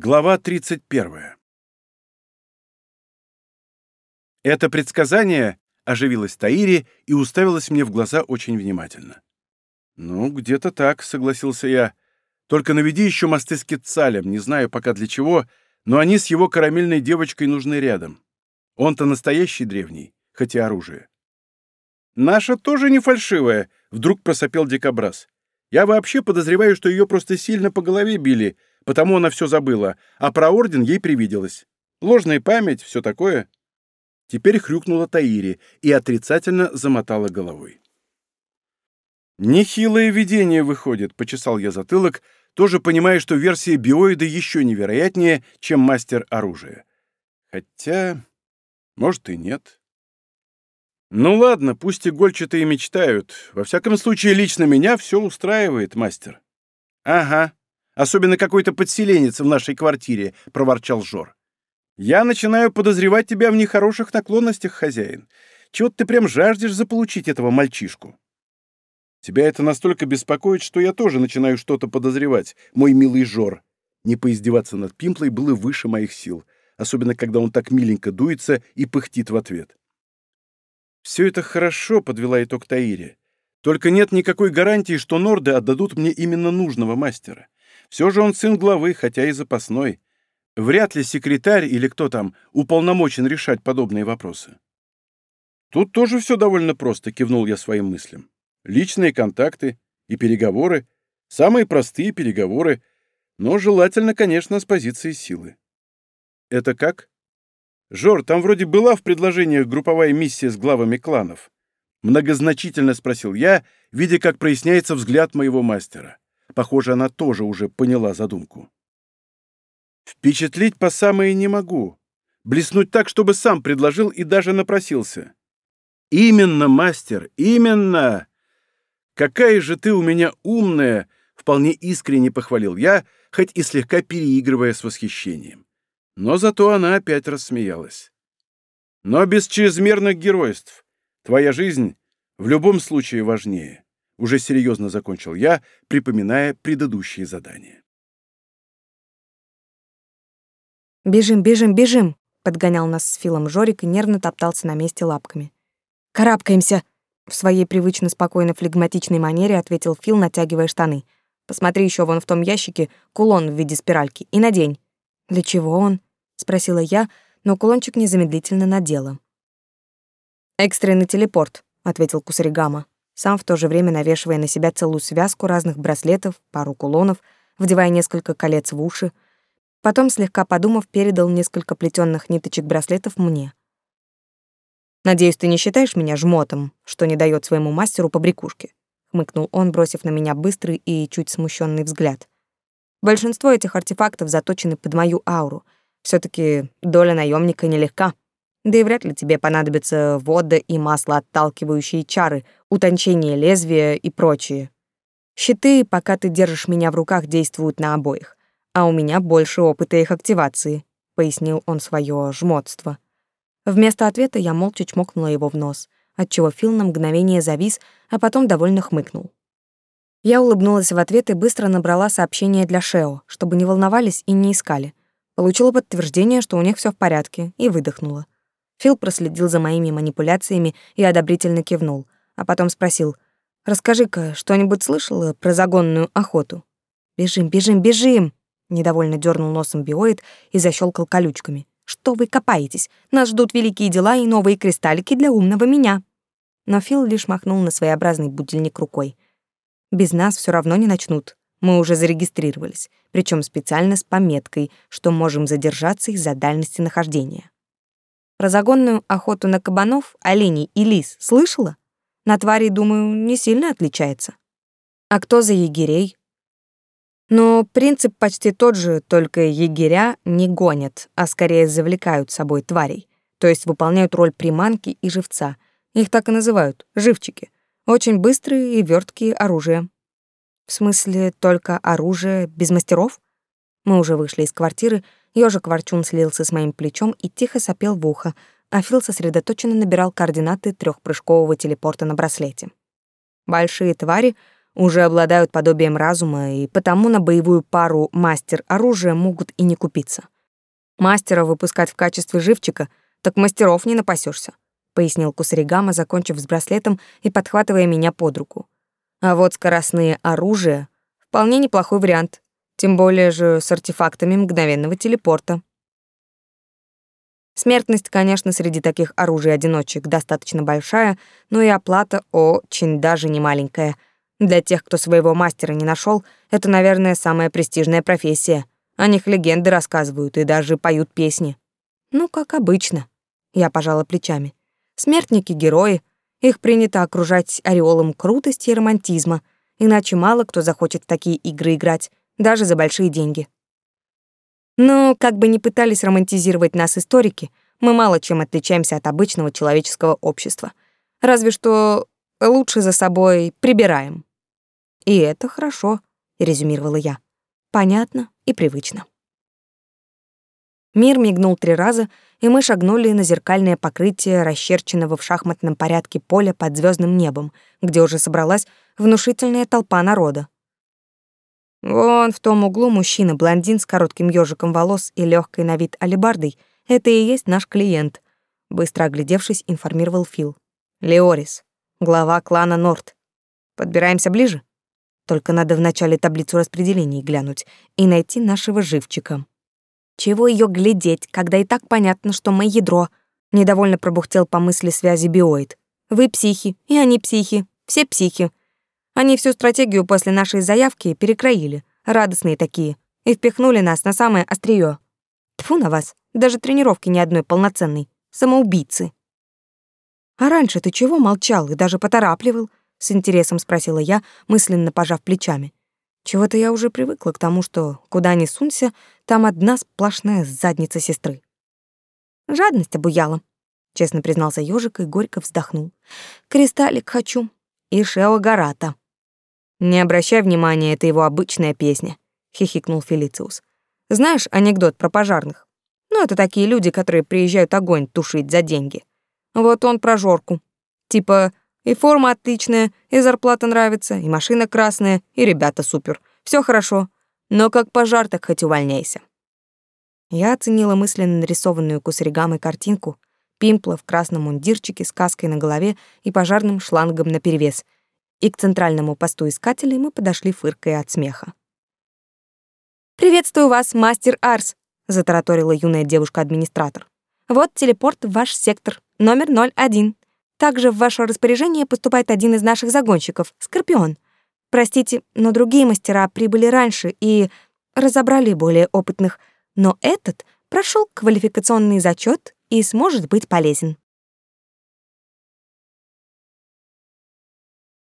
Глава 31. Это предсказание оживилась Таири и уставилась мне в глаза очень внимательно. «Ну, где-то так», — согласился я. «Только наведи еще мосты с Кетцалем, не знаю пока для чего, но они с его карамельной девочкой нужны рядом. Он-то настоящий древний, хоть и оружие». «Наша тоже не фальшивая», — вдруг просопел дикобраз. «Я вообще подозреваю, что ее просто сильно по голове били, потому она все забыла, а про орден ей привиделось. Ложная память, все такое. Теперь хрюкнула Таири и отрицательно замотала головой. «Нехилое видение выходит», — почесал я затылок, тоже понимая, что версия биоида еще невероятнее, чем мастер оружия. Хотя, может и нет. Ну ладно, пусть игольчатые мечтают. Во всяком случае, лично меня все устраивает, мастер. Ага, Особенно какой-то подселенец в нашей квартире», — проворчал Жор. «Я начинаю подозревать тебя в нехороших наклонностях, хозяин. Чего ты прям жаждешь заполучить этого мальчишку?» «Тебя это настолько беспокоит, что я тоже начинаю что-то подозревать, мой милый Жор». Не поиздеваться над Пимплой было выше моих сил, особенно когда он так миленько дуется и пыхтит в ответ. «Все это хорошо», — подвела итог Таире. «Только нет никакой гарантии, что Норды отдадут мне именно нужного мастера. Все же он сын главы, хотя и запасной. Вряд ли секретарь или кто там уполномочен решать подобные вопросы. Тут тоже все довольно просто, кивнул я своим мыслям. Личные контакты и переговоры, самые простые переговоры, но желательно, конечно, с позиции силы. Это как? Жор, там вроде была в предложениях групповая миссия с главами кланов. Многозначительно спросил я, видя, как проясняется взгляд моего мастера. Похоже, она тоже уже поняла задумку. Впечатлить по самое не могу. Блеснуть так, чтобы сам предложил и даже напросился. Именно, мастер, именно! Какая же ты у меня умная! Вполне искренне похвалил я, хоть и слегка переигрывая с восхищением. Но зато она опять рассмеялась. Но без чрезмерных геройств. Твоя жизнь в любом случае важнее. Уже серьезно закончил я, припоминая предыдущие задания. «Бежим, бежим, бежим!» — подгонял нас с Филом Жорик и нервно топтался на месте лапками. «Карабкаемся!» — в своей привычно спокойно флегматичной манере ответил Фил, натягивая штаны. «Посмотри еще вон в том ящике кулон в виде спиральки и надень». «Для чего он?» — спросила я, но кулончик незамедлительно надела. «Экстренный телепорт», — ответил Кусаригама сам в то же время навешивая на себя целую связку разных браслетов, пару кулонов, вдевая несколько колец в уши. Потом, слегка подумав, передал несколько плетённых ниточек браслетов мне. «Надеюсь, ты не считаешь меня жмотом, что не дает своему мастеру побрякушки?» — хмыкнул он, бросив на меня быстрый и чуть смущенный взгляд. «Большинство этих артефактов заточены под мою ауру. все таки доля наемника нелегка». Да и вряд ли тебе понадобятся вода и масло отталкивающие чары, утончение лезвия и прочее. Щиты, пока ты держишь меня в руках, действуют на обоих, а у меня больше опыта их активации, пояснил он свое жмотство. Вместо ответа я молча чмокнула его в нос, отчего Фил на мгновение завис, а потом довольно хмыкнул. Я улыбнулась в ответ и быстро набрала сообщение для Шео, чтобы не волновались и не искали. Получила подтверждение, что у них все в порядке, и выдохнула. Фил проследил за моими манипуляциями и одобрительно кивнул, а потом спросил, «Расскажи-ка, что-нибудь слышала про загонную охоту?» «Бежим, бежим, бежим!» Недовольно дернул носом биоид и защелкал колючками. «Что вы копаетесь? Нас ждут великие дела и новые кристаллики для умного меня!» Но Фил лишь махнул на своеобразный будильник рукой. «Без нас все равно не начнут. Мы уже зарегистрировались, причем специально с пометкой, что можем задержаться из-за дальности нахождения». Про загонную охоту на кабанов, оленей и лис слышала? На тварей, думаю, не сильно отличается. А кто за егерей? Но принцип почти тот же, только егеря не гонят, а скорее завлекают собой тварей, то есть выполняют роль приманки и живца. Их так и называют — живчики. Очень быстрые и верткие оружия. В смысле, только оружие без мастеров? Мы уже вышли из квартиры, Ёжик Ворчун слился с моим плечом и тихо сопел в ухо, а Фил сосредоточенно набирал координаты трехпрыжкового телепорта на браслете. Большие твари уже обладают подобием разума, и потому на боевую пару мастер оружия могут и не купиться. Мастера выпускать в качестве живчика, так мастеров не напасешься, пояснил Кусаригама, закончив с браслетом и подхватывая меня под руку. А вот скоростные оружия — вполне неплохой вариант, тем более же с артефактами мгновенного телепорта. Смертность, конечно, среди таких оружий-одиночек достаточно большая, но и оплата очень даже не маленькая. Для тех, кто своего мастера не нашел, это, наверное, самая престижная профессия. О них легенды рассказывают и даже поют песни. Ну, как обычно. Я пожала плечами. Смертники — герои. Их принято окружать ореолом крутости и романтизма, иначе мало кто захочет в такие игры играть, даже за большие деньги. Но как бы ни пытались романтизировать нас историки, мы мало чем отличаемся от обычного человеческого общества. Разве что лучше за собой прибираем. И это хорошо, резюмировала я. Понятно и привычно. Мир мигнул три раза, и мы шагнули на зеркальное покрытие расчерченного в шахматном порядке поля под звездным небом, где уже собралась внушительная толпа народа. Вон в том углу мужчина-блондин с коротким ёжиком волос и легкой на вид алебардой. Это и есть наш клиент. Быстро оглядевшись, информировал Фил. Леорис, глава клана Норт. Подбираемся ближе? Только надо вначале таблицу распределений глянуть и найти нашего живчика. Чего ее глядеть, когда и так понятно, что мы ядро? Недовольно пробухтел по мысли связи биоид. Вы психи, и они психи, все психи. Они всю стратегию после нашей заявки перекроили, радостные такие, и впихнули нас на самое острие. Тфу на вас, даже тренировки ни одной полноценной. Самоубийцы. А раньше ты чего молчал и даже поторапливал? С интересом спросила я, мысленно пожав плечами. Чего-то я уже привыкла к тому, что куда ни сунься, там одна сплошная задница сестры. Жадность обуяла, честно признался ёжик и горько вздохнул. Кристаллик хочу и Шео Гарата. Не обращай внимания, это его обычная песня, хихикнул Фелициус. Знаешь анекдот про пожарных? Ну, это такие люди, которые приезжают огонь тушить за деньги. Вот он про Жорку. Типа, и форма отличная, и зарплата нравится, и машина красная, и ребята супер. Все хорошо. Но как пожар, так хоть увольняйся. Я оценила мысленно нарисованную кусаригамой картинку, пимпла в красном мундирчике с каской на голове и пожарным шлангом наперевес — и к центральному посту искателей мы подошли фыркая от смеха. «Приветствую вас, мастер Арс», — затараторила юная девушка-администратор. «Вот телепорт в ваш сектор, номер 01. Также в ваше распоряжение поступает один из наших загонщиков, Скорпион. Простите, но другие мастера прибыли раньше и разобрали более опытных, но этот прошел квалификационный зачет и сможет быть полезен».